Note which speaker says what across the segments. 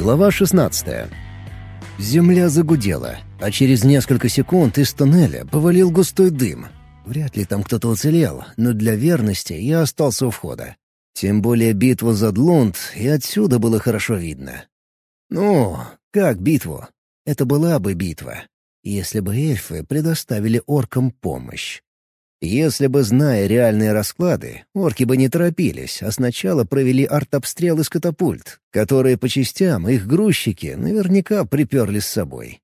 Speaker 1: Глава 16. Земля загудела, а через несколько секунд из туннеля повалил густой дым. Вряд ли там кто-то уцелел, но для верности я остался у входа. Тем более битву за Длунд и отсюда было хорошо видно. Ну, как битву? Это была бы битва, если бы эльфы предоставили оркам помощь. Если бы, зная реальные расклады, орки бы не торопились, а сначала провели артобстрел из катапульт, которые по частям их грузчики наверняка приперли с собой.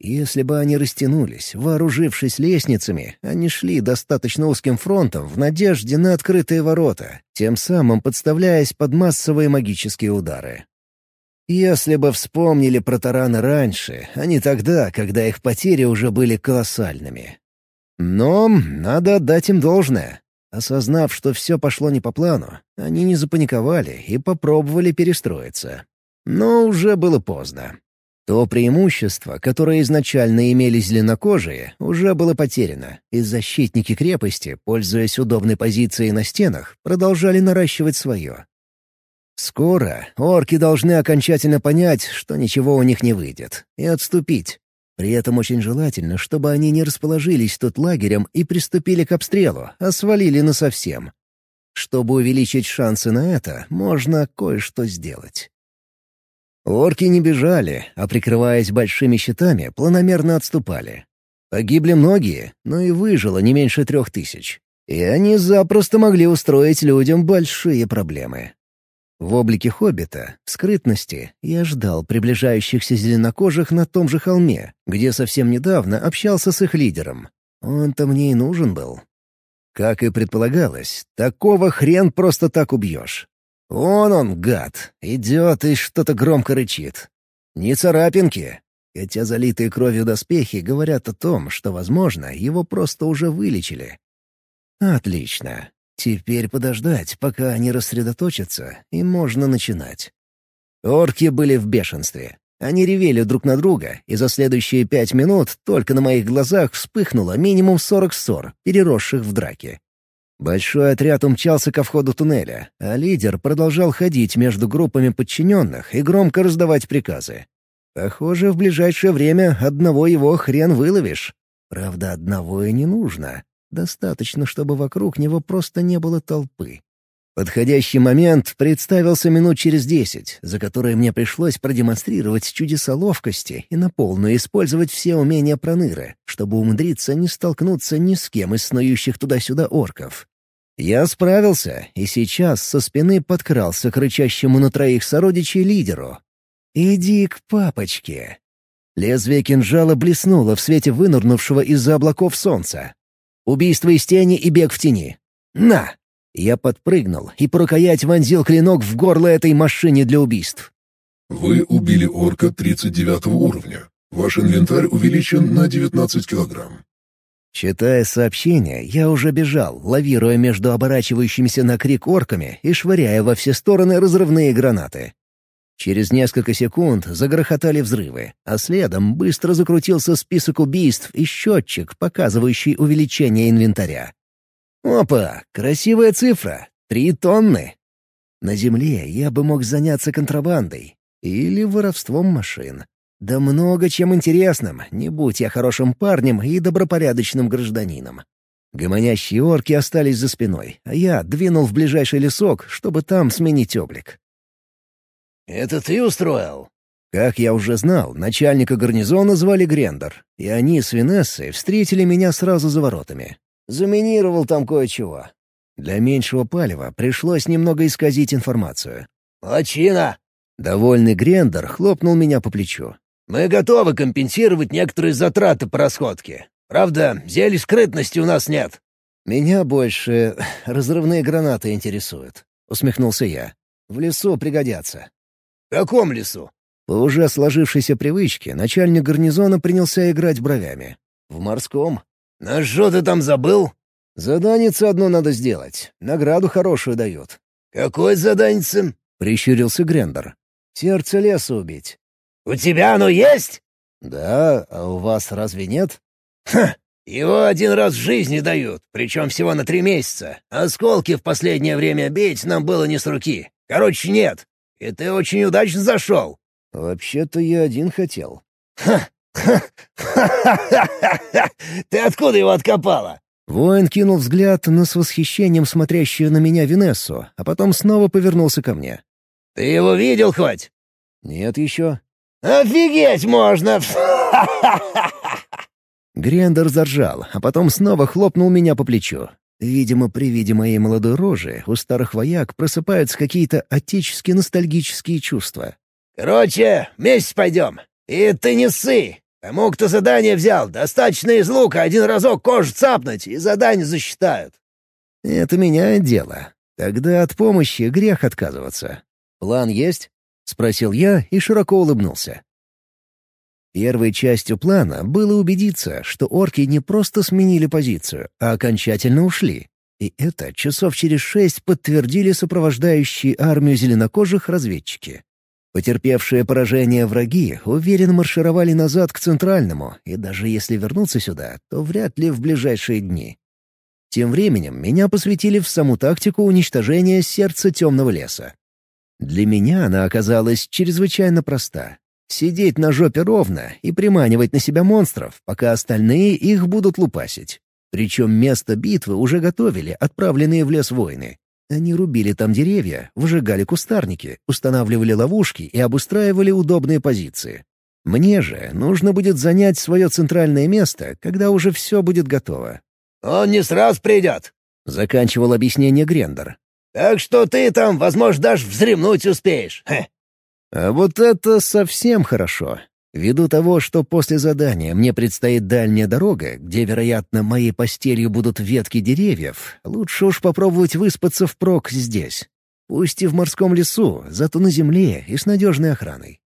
Speaker 1: Если бы они растянулись, вооружившись лестницами, они шли достаточно узким фронтом в надежде на открытые ворота, тем самым подставляясь под массовые магические удары. Если бы вспомнили про тараны раньше, а не тогда, когда их потери уже были колоссальными. Но надо отдать им должное. Осознав, что все пошло не по плану, они не запаниковали и попробовали перестроиться. Но уже было поздно. То преимущество, которое изначально имели зеленокожие, уже было потеряно, и защитники крепости, пользуясь удобной позицией на стенах, продолжали наращивать свое. Скоро орки должны окончательно понять, что ничего у них не выйдет, и отступить. При этом очень желательно, чтобы они не расположились тут лагерем и приступили к обстрелу, а свалили насовсем. Чтобы увеличить шансы на это, можно кое-что сделать. Орки не бежали, а, прикрываясь большими щитами, планомерно отступали. Погибли многие, но и выжило не меньше трех тысяч. И они запросто могли устроить людям большие проблемы. В облике хоббита, в скрытности, я ждал приближающихся зеленокожих на том же холме, где совсем недавно общался с их лидером. Он-то мне и нужен был. Как и предполагалось, такого хрен просто так убьешь. Вон он, гад, идет и что-то громко рычит. Не царапинки, хотя залитые кровью доспехи говорят о том, что, возможно, его просто уже вылечили. Отлично. Теперь подождать, пока они рассредоточатся, и можно начинать. Орки были в бешенстве. Они ревели друг на друга, и за следующие пять минут только на моих глазах вспыхнуло минимум сорок ссор, переросших в драки. Большой отряд умчался ко входу туннеля, а лидер продолжал ходить между группами подчиненных и громко раздавать приказы. Похоже, в ближайшее время одного его хрен выловишь. Правда, одного и не нужно. Достаточно, чтобы вокруг него просто не было толпы. Подходящий момент представился минут через десять, за которые мне пришлось продемонстрировать чудеса ловкости и на полную использовать все умения проныры, чтобы умудриться не столкнуться ни с кем из снующих туда-сюда орков. Я справился, и сейчас со спины подкрался к рычащему на троих сородичей лидеру. «Иди к папочке!» Лезвие кинжала блеснуло в свете вынырнувшего из-за облаков солнца. Убийство из тени и бег в тени. На! Я подпрыгнул и по рукоять вонзил клинок в горло этой машине для убийств.
Speaker 2: Вы убили орка 39 уровня. Ваш инвентарь увеличен на 19 килограмм.
Speaker 1: Читая сообщение, я уже бежал, лавируя между оборачивающимися на крик орками и швыряя во все стороны разрывные гранаты. Через несколько секунд загрохотали взрывы, а следом быстро закрутился список убийств и счетчик, показывающий увеличение инвентаря. Опа, красивая цифра. Три тонны. На земле я бы мог заняться контрабандой или воровством машин. Да много чем интересным, не будь я хорошим парнем и добропорядочным гражданином. Гомонящие орки остались за спиной, а я двинул в ближайший лесок, чтобы там сменить облик.
Speaker 3: «Это ты устроил?»
Speaker 1: Как я уже знал, начальника гарнизона звали Грендер, и они с Винессой встретили меня сразу за воротами. Заминировал там кое-чего. Для меньшего палева пришлось немного исказить информацию.
Speaker 3: «Лачина!»
Speaker 1: Довольный Грендер хлопнул меня по плечу.
Speaker 3: «Мы готовы компенсировать некоторые затраты по расходке. Правда, зелий скрытности у нас нет».
Speaker 1: «Меня больше разрывные гранаты интересуют», — усмехнулся я. «В лесу пригодятся».
Speaker 3: «В каком лесу?»
Speaker 1: По уже сложившейся привычке начальник гарнизона принялся играть бровями. «В морском».
Speaker 3: «На что ты там забыл?»
Speaker 1: «Заданица одно надо сделать. Награду хорошую дают».
Speaker 3: «Какой заданица?»
Speaker 1: — прищурился Грендер. «Сердце леса убить».
Speaker 3: «У тебя оно есть?»
Speaker 1: «Да, а у вас разве нет?»
Speaker 3: «Ха! Его один раз в жизни дают, причем всего на три месяца. Осколки в последнее время бить нам было не с руки. Короче, нет. И ты очень удачно зашел.
Speaker 1: Вообще-то я один хотел.
Speaker 3: «Ха! Ха! Ха-ха-ха! Ты откуда его откопала?»
Speaker 1: Воин кинул взгляд на с восхищением смотрящую на меня Винессу, а потом снова повернулся ко мне.
Speaker 3: «Ты его видел хоть?»
Speaker 1: «Нет еще».
Speaker 3: «Офигеть можно!
Speaker 1: Грендер заржал, а потом снова хлопнул меня по плечу. Видимо, при виде моей молодой рожи у старых вояк просыпаются какие-то отеческие ностальгические чувства.
Speaker 3: «Короче, вместе пойдем. И ты не ссы. Тому, кто задание взял, достаточно из лука один разок кожу цапнуть, и задание засчитают».
Speaker 1: «Это меняет дело. Тогда от помощи грех отказываться. План есть?» — спросил я и широко улыбнулся. Первой частью плана было убедиться, что орки не просто сменили позицию, а окончательно ушли. И это часов через шесть подтвердили сопровождающие армию зеленокожих разведчики. Потерпевшие поражение враги уверенно маршировали назад к Центральному, и даже если вернуться сюда, то вряд ли в ближайшие дни. Тем временем меня посвятили в саму тактику уничтожения сердца темного леса. Для меня она оказалась чрезвычайно проста. Сидеть на жопе ровно и приманивать на себя монстров, пока остальные их будут лупасить. Причем место битвы уже готовили отправленные в лес воины. Они рубили там деревья, выжигали кустарники, устанавливали ловушки и обустраивали удобные позиции. Мне же нужно будет занять свое центральное место, когда уже все будет готово.
Speaker 3: «Он не сразу придет», —
Speaker 1: заканчивал объяснение Грендер.
Speaker 3: «Так что ты там, возможно, даже взремнуть успеешь. Хе.
Speaker 1: А вот это совсем хорошо. Ввиду того, что после задания мне предстоит дальняя дорога, где, вероятно, моей постелью будут ветки деревьев, лучше уж попробовать выспаться впрок здесь. Пусть и в морском лесу, зато на земле и с надежной охраной.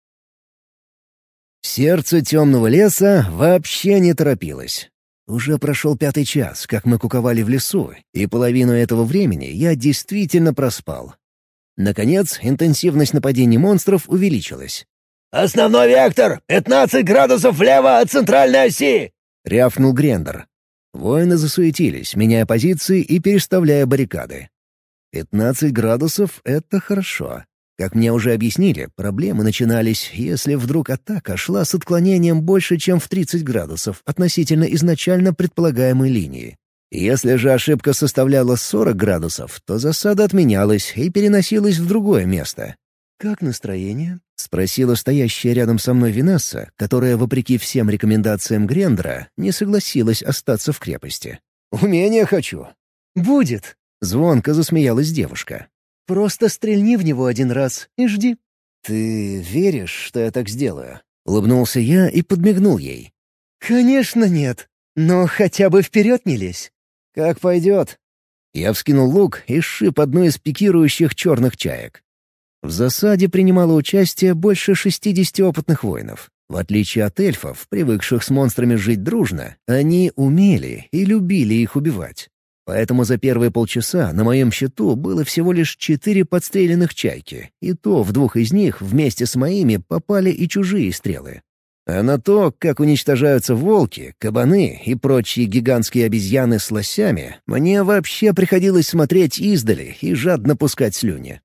Speaker 1: Сердце темного леса вообще не торопилось. Уже прошел пятый час, как мы куковали в лесу, и половину этого времени я действительно проспал. Наконец, интенсивность нападений монстров увеличилась.
Speaker 3: «Основной вектор! 15 градусов влево от центральной оси!»
Speaker 1: — рявкнул Грендер. Воины засуетились, меняя позиции и переставляя баррикады. 15 градусов — это хорошо. Как мне уже объяснили, проблемы начинались, если вдруг атака шла с отклонением больше, чем в 30 градусов относительно изначально предполагаемой линии. Если же ошибка составляла 40 градусов, то засада отменялась и переносилась в другое место. «Как настроение?» — спросила стоящая рядом со мной Винесса, которая, вопреки всем рекомендациям Грендера, не согласилась остаться в крепости. «Умение хочу». «Будет», — звонко засмеялась девушка. «Просто стрельни в него один раз и жди». «Ты веришь, что я так сделаю?» — улыбнулся я и подмигнул ей. «Конечно нет, но хотя бы вперед не лезь. «Как пойдет». Я вскинул лук и сшиб одну из пикирующих черных чаек. В засаде принимало участие больше 60 опытных воинов. В отличие от эльфов, привыкших с монстрами жить дружно, они умели и любили их убивать. Поэтому за первые полчаса на моем счету было всего лишь четыре подстреленных чайки, и то в двух из них вместе с моими попали и чужие стрелы. А на то, как уничтожаются волки, кабаны и прочие гигантские обезьяны с лосями, мне вообще приходилось смотреть издали и жадно пускать слюни.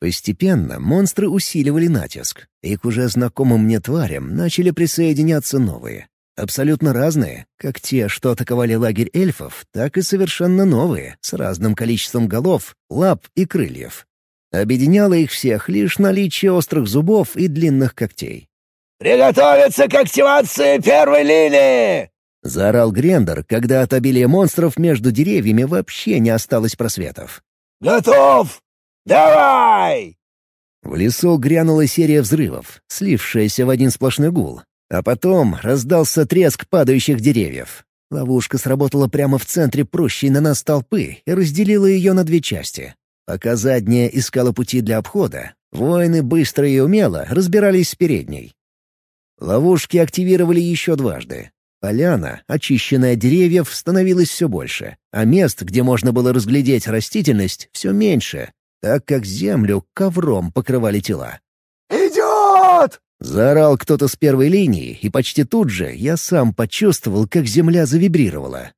Speaker 1: Постепенно монстры усиливали натиск, и к уже знакомым мне тварям начали присоединяться новые. Абсолютно разные, как те, что атаковали лагерь эльфов, так и совершенно новые, с разным количеством голов, лап и крыльев. Объединяло их всех лишь наличие острых зубов и длинных когтей.
Speaker 3: «Приготовиться к активации первой линии!»
Speaker 1: — заорал Грендер, когда от обилия монстров между деревьями вообще не осталось просветов.
Speaker 3: «Готов! Давай!»
Speaker 1: В лесу грянула серия взрывов, слившаяся в один сплошной гул. А потом раздался треск падающих деревьев. Ловушка сработала прямо в центре прущей на нас толпы и разделила ее на две части. Пока задняя искала пути для обхода, воины быстро и умело разбирались с передней. Ловушки активировали еще дважды. Поляна, очищенная от деревьев, становилась все больше, а мест, где можно было разглядеть растительность, все меньше, так как землю ковром покрывали тела.
Speaker 3: «Идет!»
Speaker 1: — заорал кто-то с первой линии, и почти тут же я сам почувствовал, как земля завибрировала.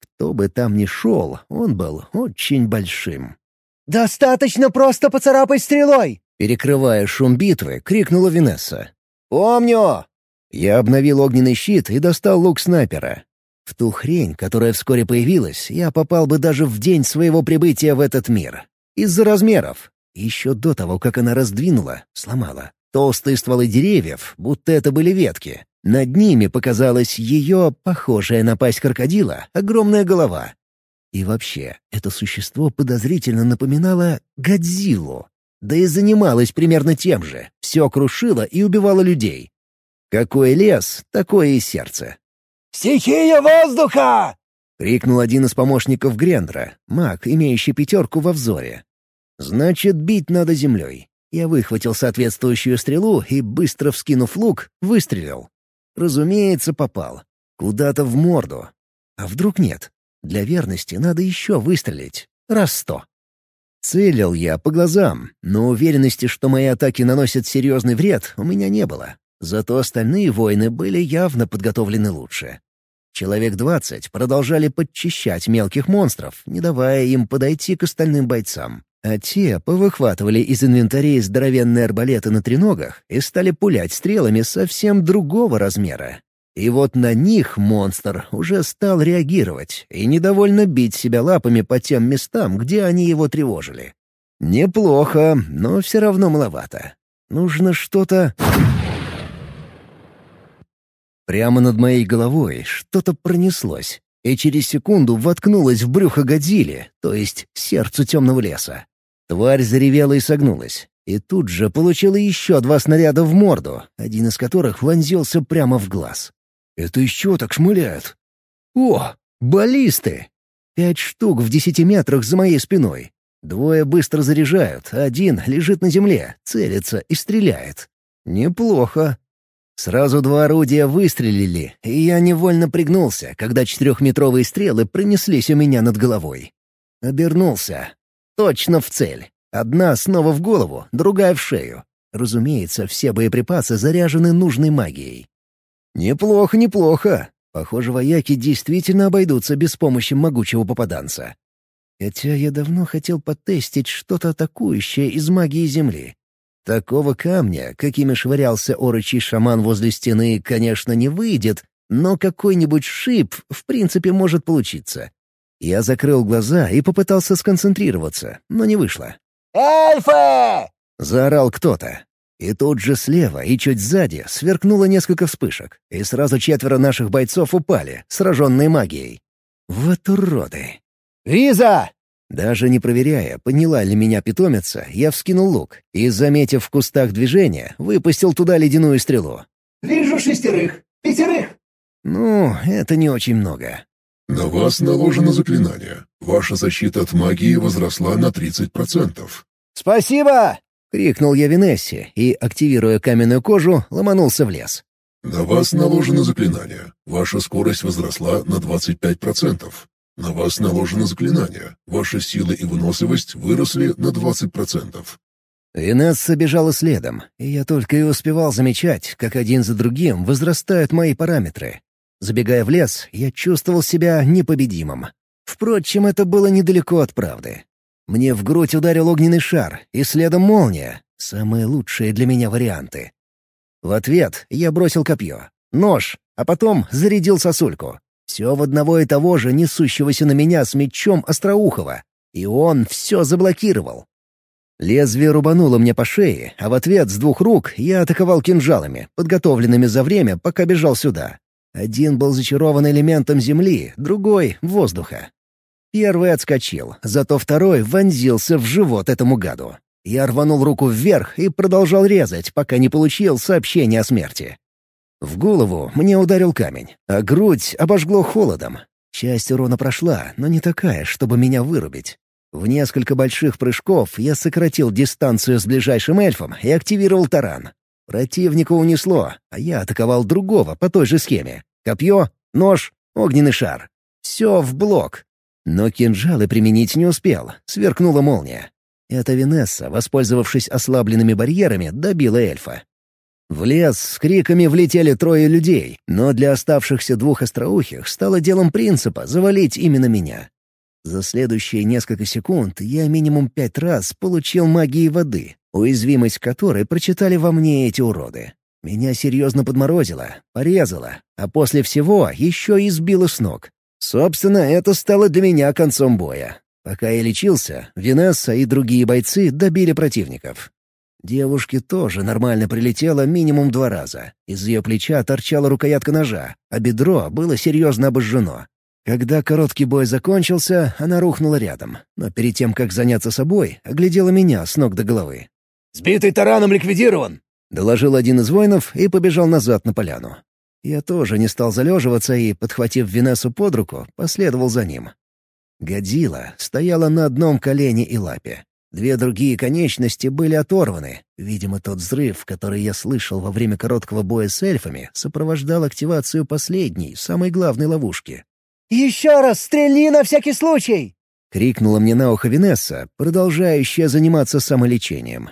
Speaker 1: Кто бы там ни шел, он был очень большим.
Speaker 4: «Достаточно просто поцарапать стрелой!»
Speaker 1: Перекрывая шум битвы, крикнула Винесса.
Speaker 3: «Помню!»
Speaker 1: Я обновил огненный щит и достал лук снайпера. В ту хрень, которая вскоре появилась, я попал бы даже в день своего прибытия в этот мир. Из-за размеров. Еще до того, как она раздвинула, сломала. Толстые стволы деревьев, будто это были ветки. Над ними показалась ее, похожая на пасть крокодила, огромная голова. И вообще, это существо подозрительно напоминало Годзиллу. Да и занималось примерно тем же. Все крушило и убивало людей. Какой лес, такое и сердце.
Speaker 3: «Стихия воздуха!»
Speaker 1: — крикнул один из помощников Грендра, маг, имеющий пятерку во взоре. «Значит, бить надо землей». Я выхватил соответствующую стрелу и, быстро вскинув лук, выстрелил. Разумеется, попал. Куда-то в морду. А вдруг нет? Для верности надо еще выстрелить. Раз сто. Целил я по глазам, но уверенности, что мои атаки наносят серьезный вред, у меня не было. Зато остальные воины были явно подготовлены лучше. Человек двадцать продолжали подчищать мелких монстров, не давая им подойти к остальным бойцам. А те повыхватывали из инвентарей здоровенные арбалеты на треногах и стали пулять стрелами совсем другого размера. И вот на них монстр уже стал реагировать и недовольно бить себя лапами по тем местам, где они его тревожили. Неплохо, но все равно маловато. Нужно что-то... Прямо над моей головой что-то пронеслось, и через секунду воткнулось в брюхо Годзилли, то есть сердцу темного леса. Тварь заревела и согнулась, и тут же получила еще два снаряда в морду, один из которых вонзился прямо в глаз. «Это еще так шмыляют?» «О, баллисты!» Пять штук в десяти метрах за моей спиной. Двое быстро заряжают, один лежит на земле, целится и стреляет. Неплохо. Сразу два орудия выстрелили, и я невольно пригнулся, когда четырехметровые стрелы пронеслись у меня над головой. Обернулся. Точно в цель. Одна снова в голову, другая в шею. Разумеется, все боеприпасы заряжены нужной магией. Неплохо, неплохо. Похоже, вояки действительно обойдутся без помощи могучего попаданца. Хотя я давно хотел потестить что-то атакующее из магии Земли. Такого камня, какими швырялся орочий шаман возле стены, конечно, не выйдет, но какой-нибудь шип в принципе может получиться. Я закрыл глаза и попытался сконцентрироваться, но не вышло.
Speaker 3: «Эльфы!»
Speaker 1: — заорал кто-то. И тут же слева и чуть сзади сверкнуло несколько вспышек, и сразу четверо наших бойцов упали, сраженные магией. Вот уроды!
Speaker 3: «Виза!»
Speaker 1: Даже не проверяя, поняла ли меня питомица, я вскинул лук и, заметив в кустах движение, выпустил туда ледяную стрелу.
Speaker 3: «Вижу шестерых, пятерых!»
Speaker 1: Ну, это не очень много.
Speaker 2: На вас наложено заклинание. Ваша защита от магии возросла на 30%.
Speaker 3: «Спасибо!»
Speaker 1: — крикнул я Венессе и, активируя каменную кожу, ломанулся в лес.
Speaker 2: На вас наложено заклинание. Ваша скорость возросла на 25%. На вас наложено заклинание. Ваша сила и выносливость выросли на 20%.
Speaker 1: Винесса бежала следом, и я только и успевал замечать, как один за другим возрастают мои параметры. Забегая в лес, я чувствовал себя непобедимым. Впрочем, это было недалеко от правды. Мне в грудь ударил огненный шар, и следом молния — самые лучшие для меня варианты. В ответ я бросил копье, нож, а потом зарядил сосульку. Все в одного и того же несущегося на меня с мечом Остроухова. И он все заблокировал. Лезвие рубануло мне по шее, а в ответ с двух рук я атаковал кинжалами, подготовленными за время, пока бежал сюда. Один был зачарован элементом земли, другой — воздуха. Первый отскочил, зато второй вонзился в живот этому гаду. Я рванул руку вверх и продолжал резать, пока не получил сообщение о смерти. В голову мне ударил камень, а грудь обожгло холодом. Часть урона прошла, но не такая, чтобы меня вырубить. В несколько больших прыжков я сократил дистанцию с ближайшим эльфом и активировал таран. Противника унесло, а я атаковал другого по той же схеме. Копье, нож, огненный шар. Все в блок. Но кинжалы применить не успел, сверкнула молния. Эта Венесса, воспользовавшись ослабленными барьерами, добила эльфа. В лес с криками влетели трое людей, но для оставшихся двух остроухих стало делом принципа завалить именно меня. За следующие несколько секунд я минимум пять раз получил магии воды, уязвимость которой прочитали во мне эти уроды. Меня серьезно подморозило, порезало, а после всего еще и сбило с ног. Собственно, это стало для меня концом боя. Пока я лечился, Винесса и другие бойцы добили противников. Девушке тоже нормально прилетело минимум два раза. Из ее плеча торчала рукоятка ножа, а бедро было серьезно обожжено. Когда короткий бой закончился, она рухнула рядом, но перед тем, как заняться собой, оглядела меня с ног до головы.
Speaker 3: «Сбитый тараном ликвидирован!»
Speaker 1: — доложил один из воинов и побежал назад на поляну. Я тоже не стал залеживаться и, подхватив Винессу под руку, последовал за ним. Годзилла стояла на одном колене и лапе. Две другие конечности были оторваны. Видимо, тот взрыв, который я слышал во время короткого боя с эльфами, сопровождал активацию последней, самой главной ловушки.
Speaker 4: «Еще раз стрельни на всякий случай!»
Speaker 1: — крикнула мне на ухо Винесса, продолжающая заниматься самолечением.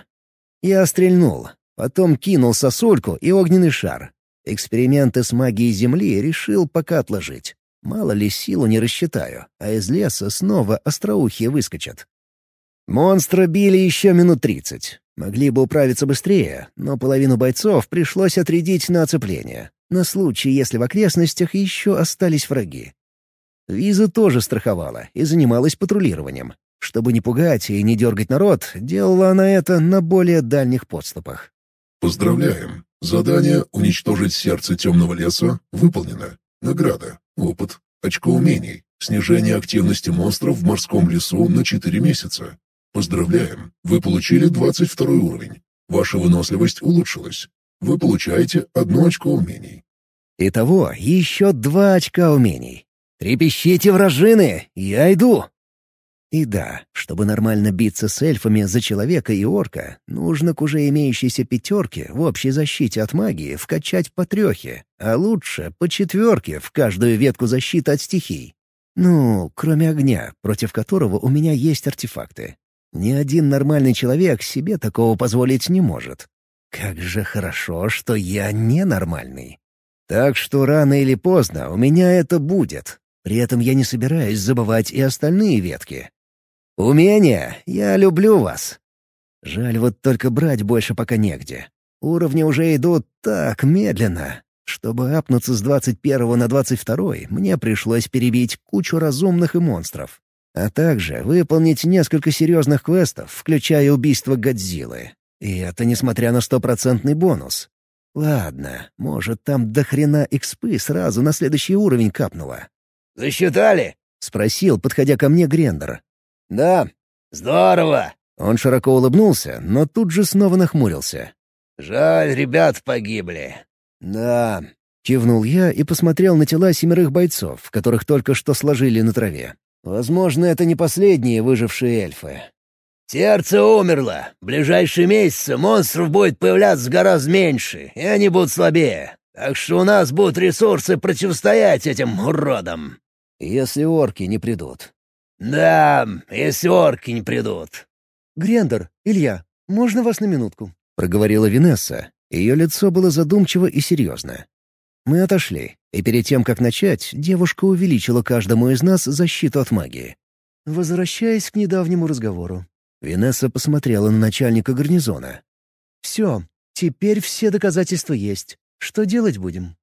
Speaker 1: Я стрельнул, потом кинул сосульку и огненный шар. Эксперименты с магией Земли решил пока отложить. Мало ли силу не рассчитаю, а из леса снова остроухие выскочат. Монстра били еще минут тридцать. Могли бы управиться быстрее, но половину бойцов пришлось отрядить на оцепление, на случай, если в окрестностях еще остались враги. Виза тоже страховала и занималась патрулированием. Чтобы не пугать и не дергать народ, делала она это на более дальних подступах.
Speaker 2: «Поздравляем! Задание «Уничтожить сердце темного леса» выполнено. Награда, опыт, очко умений, снижение активности монстров в морском лесу на 4 месяца. Поздравляем! Вы получили 22 уровень. Ваша выносливость улучшилась. Вы получаете одно очко умений.
Speaker 1: Итого еще два очка умений. Трепещите, вражины! Я иду! И да, чтобы нормально биться с эльфами за человека и орка, нужно к уже имеющейся пятерке в общей защите от магии вкачать по трехе, а лучше по четверке в каждую ветку защиты от стихий. Ну, кроме огня, против которого у меня есть артефакты. Ни один нормальный человек себе такого позволить не может. Как же хорошо, что я ненормальный. Так что рано или поздно у меня это будет. При этом я не собираюсь забывать и остальные ветки. Умения, я люблю вас. Жаль, вот только брать больше пока негде. Уровни уже идут так медленно. Чтобы апнуться с 21 на 22, мне пришлось перебить кучу разумных и монстров а также выполнить несколько серьезных квестов, включая убийство Годзиллы. И это несмотря на стопроцентный бонус. Ладно, может, там до хрена экспы сразу на следующий уровень капнуло.
Speaker 3: «Засчитали?»
Speaker 1: — спросил, подходя ко мне Грендер.
Speaker 3: «Да». «Здорово!»
Speaker 1: Он широко улыбнулся, но тут же снова нахмурился.
Speaker 3: «Жаль, ребят погибли».
Speaker 1: «Да», — кивнул я и посмотрел на тела семерых бойцов, которых только что сложили на траве. Возможно, это не последние выжившие эльфы.
Speaker 3: «Сердце умерло. В ближайшие месяцы монстров будет появляться гораздо меньше, и они будут слабее. Так что у нас будут ресурсы противостоять этим уродам».
Speaker 1: «Если орки не придут».
Speaker 3: «Да, если орки не придут».
Speaker 4: «Грендер, Илья, можно вас на минутку?»
Speaker 1: — проговорила Винесса. Ее лицо было задумчиво и серьезно. Мы отошли, и перед тем, как начать, девушка увеличила каждому из нас защиту от магии.
Speaker 4: Возвращаясь к недавнему разговору.
Speaker 1: Винесса посмотрела на начальника гарнизона.
Speaker 4: «Все, теперь все доказательства есть. Что делать будем?»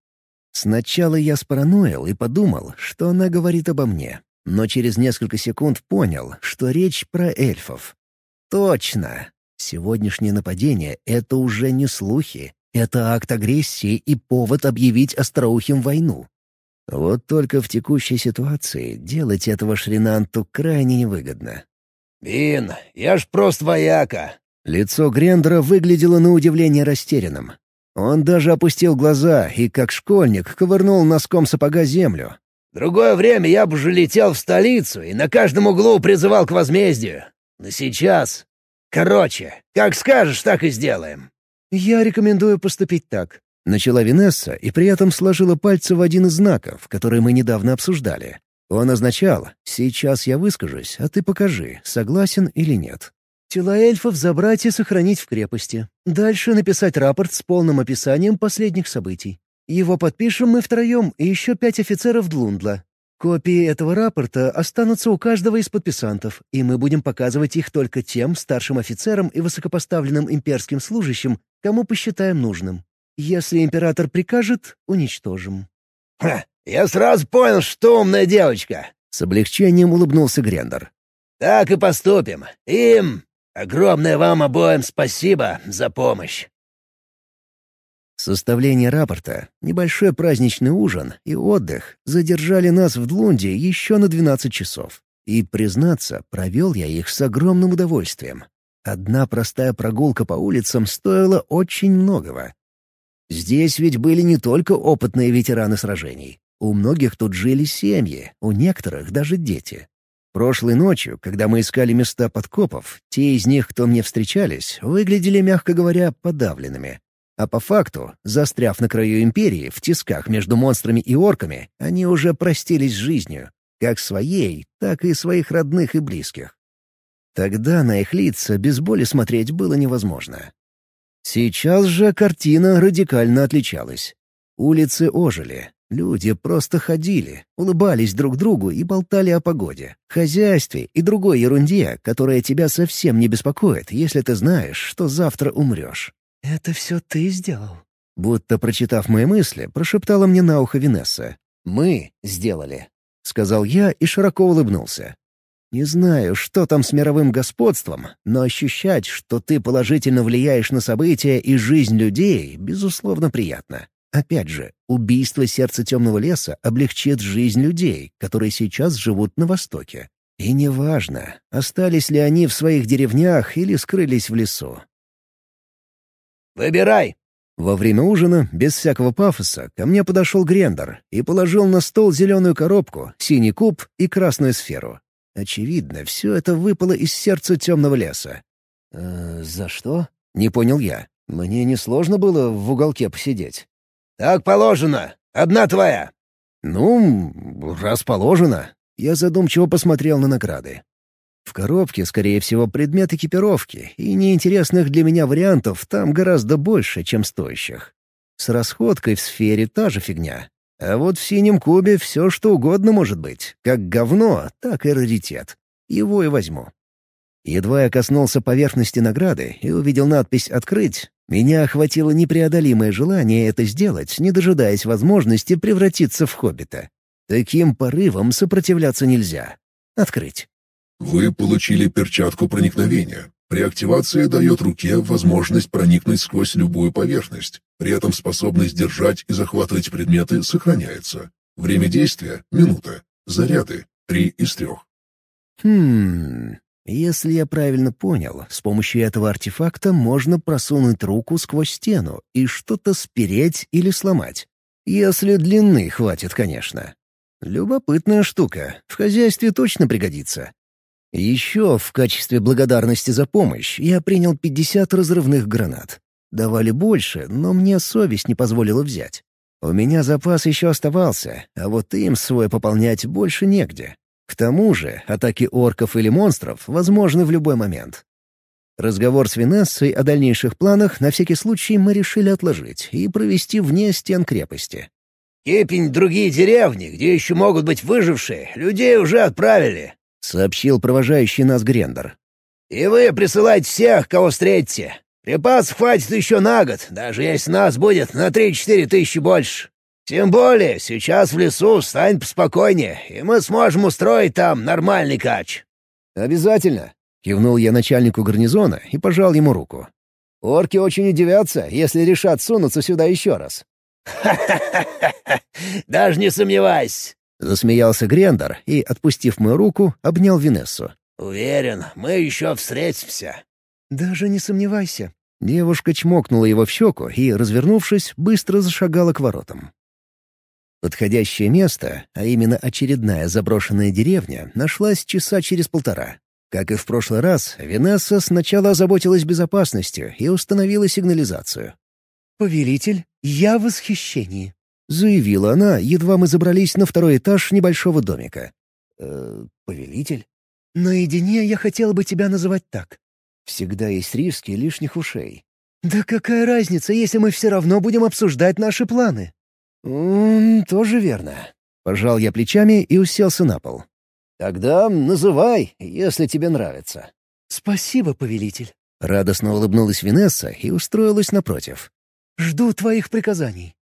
Speaker 1: Сначала я спараноил и подумал, что она говорит обо мне, но через несколько секунд понял, что речь про эльфов. Точно! Сегодняшнее нападение — это уже не слухи, это акт агрессии и повод объявить остроухим войну. Вот только в текущей ситуации делать этого Шринанту крайне невыгодно.
Speaker 3: «Бин, я ж просто вояка!»
Speaker 1: Лицо Грендера выглядело на удивление растерянным. Он даже опустил глаза и, как школьник, ковырнул носком сапога землю.
Speaker 3: «Другое время я бы уже летел в столицу и на каждом углу призывал к возмездию. Но сейчас... Короче, как скажешь, так и сделаем.
Speaker 4: «Я рекомендую поступить так», —
Speaker 1: начала Винесса и при этом сложила пальцы в один из знаков, который мы недавно обсуждали. Он означал «Сейчас я выскажусь, а ты покажи, согласен или нет».
Speaker 4: Тела эльфов забрать и сохранить в крепости. Дальше написать рапорт с полным описанием последних событий. Его подпишем мы втроем и еще пять офицеров Длундла. Копии этого рапорта останутся у каждого из подписантов, и мы будем показывать их только тем старшим офицерам и высокопоставленным имперским служащим, кому посчитаем нужным. Если император прикажет, уничтожим».
Speaker 3: «Ха, я сразу понял, что умная девочка!»
Speaker 1: С облегчением улыбнулся Грендер.
Speaker 3: «Так и поступим. Им огромное вам обоим спасибо за помощь».
Speaker 1: Составление рапорта, небольшой праздничный ужин и отдых задержали нас в Длунде еще на 12 часов. И, признаться, провел я их с огромным удовольствием. Одна простая прогулка по улицам стоила очень многого. Здесь ведь были не только опытные ветераны сражений. У многих тут жили семьи, у некоторых даже дети. Прошлой ночью, когда мы искали места подкопов, те из них, кто мне встречались, выглядели, мягко говоря, подавленными. А по факту, застряв на краю империи, в тисках между монстрами и орками, они уже простились с жизнью, как своей, так и своих родных и близких. Тогда на их лица без боли смотреть было невозможно. Сейчас же картина радикально отличалась. Улицы ожили, люди просто ходили, улыбались друг другу и болтали о погоде, хозяйстве и другой ерунде, которая тебя совсем не беспокоит, если ты знаешь, что завтра умрешь.
Speaker 4: «Это все ты сделал?»
Speaker 1: Будто прочитав мои мысли, прошептала мне на ухо Винесса. «Мы сделали», — сказал я и широко улыбнулся. «Не знаю, что там с мировым господством, но ощущать, что ты положительно влияешь на события и жизнь людей, безусловно, приятно. Опять же, убийство сердца темного леса облегчит жизнь людей, которые сейчас живут на Востоке. И неважно, остались ли они в своих деревнях или скрылись в лесу.
Speaker 3: «Выбирай!»
Speaker 1: Во время ужина, без всякого пафоса, ко мне подошел Грендер и положил на стол зеленую коробку, синий куб и красную сферу. Очевидно, все это выпало из сердца темного леса. «Э, «За что?» — не понял я. Мне несложно было в уголке посидеть.
Speaker 3: «Так положено. Одна твоя».
Speaker 1: «Ну, раз положено». Я задумчиво посмотрел на награды. В коробке, скорее всего, предмет экипировки, и неинтересных для меня вариантов там гораздо больше, чем стоящих. С расходкой в сфере та же фигня. А вот в синем кубе все что угодно может быть. Как говно, так и раритет. Его и возьму. Едва я коснулся поверхности награды и увидел надпись «Открыть», меня охватило непреодолимое желание это сделать, не дожидаясь возможности превратиться в хоббита. Таким порывом сопротивляться нельзя. Открыть.
Speaker 2: Вы получили перчатку проникновения. При активации дает руке возможность проникнуть сквозь любую поверхность. При этом способность держать и захватывать предметы сохраняется. Время действия — минута. Заряды — три из трех.
Speaker 1: Хм... Если я правильно понял, с помощью этого артефакта можно просунуть руку сквозь стену и что-то спереть или сломать. Если длины хватит, конечно. Любопытная штука. В хозяйстве точно пригодится. Еще в качестве благодарности за помощь я принял 50 разрывных гранат. Давали больше, но мне совесть не позволила взять. У меня запас еще оставался, а вот им свой пополнять больше негде. К тому же атаки орков или монстров возможны в любой момент. Разговор с Винессой о дальнейших планах на всякий случай мы решили отложить и провести вне стен крепости.
Speaker 3: «Кипень другие деревни, где еще могут быть выжившие, людей уже отправили.
Speaker 1: — сообщил провожающий нас Грендер.
Speaker 3: «И вы присылайте всех, кого встретите. Припасов хватит еще на год, даже если нас будет на три-четыре тысячи больше. Тем более, сейчас в лесу станет поспокойнее, и мы сможем устроить там нормальный кач».
Speaker 1: «Обязательно», — кивнул я начальнику гарнизона и пожал ему руку. «Орки очень удивятся, если решат сунуться сюда еще раз».
Speaker 3: «Ха-ха-ха! Даже не сомневайся!»
Speaker 1: Засмеялся Грендер и, отпустив мою руку, обнял Винессу.
Speaker 3: «Уверен, мы еще встретимся».
Speaker 4: «Даже не сомневайся».
Speaker 1: Девушка чмокнула его в щеку и, развернувшись, быстро зашагала к воротам. Подходящее место, а именно очередная заброшенная деревня, нашлась часа через полтора. Как и в прошлый раз, Винесса сначала озаботилась безопасностью и установила сигнализацию.
Speaker 4: «Повелитель, я в восхищении
Speaker 1: заявила она, едва мы забрались на второй этаж небольшого домика. «Э, «Повелитель?»
Speaker 4: «Наедине я хотела бы тебя называть так».
Speaker 1: «Всегда есть риски лишних ушей».
Speaker 4: «Да какая разница, если мы все равно будем обсуждать наши планы?»
Speaker 1: «М -м, «Тоже верно». Пожал я плечами и уселся на пол.
Speaker 3: «Тогда называй, если тебе нравится».
Speaker 4: «Спасибо, повелитель».
Speaker 1: Радостно улыбнулась Винесса и устроилась напротив.
Speaker 4: «Жду твоих приказаний».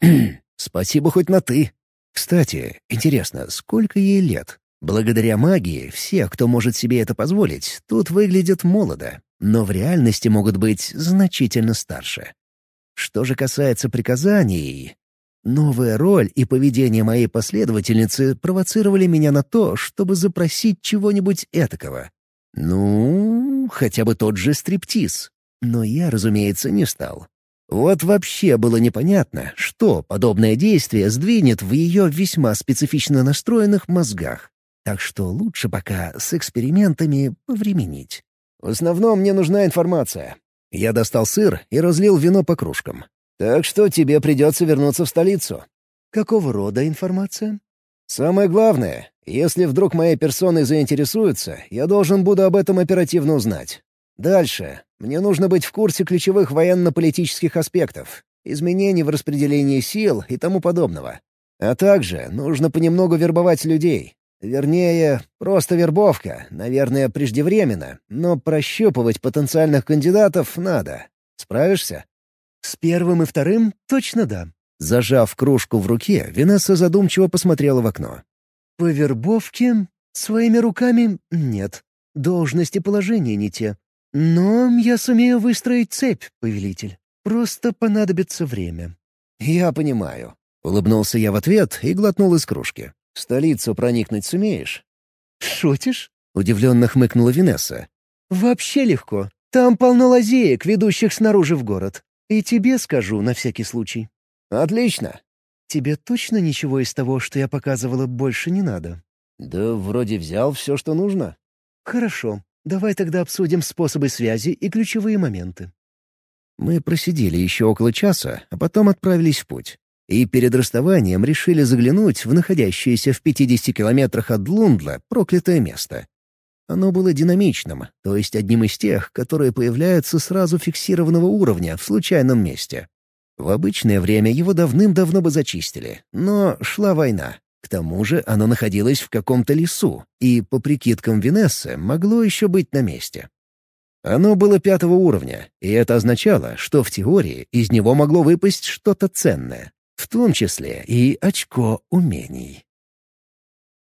Speaker 1: «Спасибо хоть на «ты». Кстати, интересно, сколько ей лет? Благодаря магии все, кто может себе это позволить, тут выглядят молодо, но в реальности могут быть значительно старше. Что же касается приказаний, Новая роль и поведение моей последовательницы провоцировали меня на то, чтобы запросить чего-нибудь этакого. Ну, хотя бы тот же стриптиз. Но я, разумеется, не стал. Вот вообще было непонятно, что подобное действие сдвинет в ее весьма специфично настроенных мозгах. Так что лучше пока с экспериментами повременить.
Speaker 3: В основном мне нужна информация.
Speaker 1: Я достал сыр и разлил вино по кружкам.
Speaker 3: Так что тебе придется вернуться в столицу».
Speaker 4: «Какого рода информация?»
Speaker 3: «Самое главное, если вдруг моей персоной заинтересуются, я должен буду об этом оперативно узнать. Дальше. Мне нужно быть в курсе ключевых военно-политических аспектов, изменений в распределении сил и тому подобного. А также нужно понемногу вербовать людей. Вернее, просто вербовка, наверное, преждевременно, но прощупывать потенциальных кандидатов надо. Справишься?
Speaker 4: «С первым и вторым точно да».
Speaker 1: Зажав кружку в руке, Винесса задумчиво посмотрела в окно.
Speaker 4: «По вербовке своими руками нет. Должность и положение не те. Но я сумею выстроить цепь, повелитель. Просто понадобится время».
Speaker 3: «Я понимаю».
Speaker 1: Улыбнулся я в ответ и глотнул из кружки.
Speaker 3: «В столицу проникнуть сумеешь?»
Speaker 4: «Шутишь?»
Speaker 1: — удивленно хмыкнула Винесса.
Speaker 4: «Вообще легко. Там полно лазеек, ведущих снаружи в город. И тебе скажу на всякий случай».
Speaker 3: «Отлично».
Speaker 4: «Тебе точно ничего из того, что я показывала, больше не надо?»
Speaker 3: «Да вроде взял все, что нужно».
Speaker 4: «Хорошо. Давай тогда обсудим способы связи и ключевые моменты».
Speaker 1: Мы просидели еще около часа, а потом отправились в путь. И перед расставанием решили заглянуть в находящееся в 50 километрах от Лундла проклятое место. Оно было динамичным, то есть одним из тех, которые появляются сразу фиксированного уровня в случайном месте. В обычное время его давным-давно бы зачистили, но шла война. К тому же оно находилось в каком-то лесу, и, по прикидкам Винессы, могло еще быть на месте. Оно было пятого уровня, и это означало, что в теории из него могло выпасть что-то ценное, в том числе и очко умений.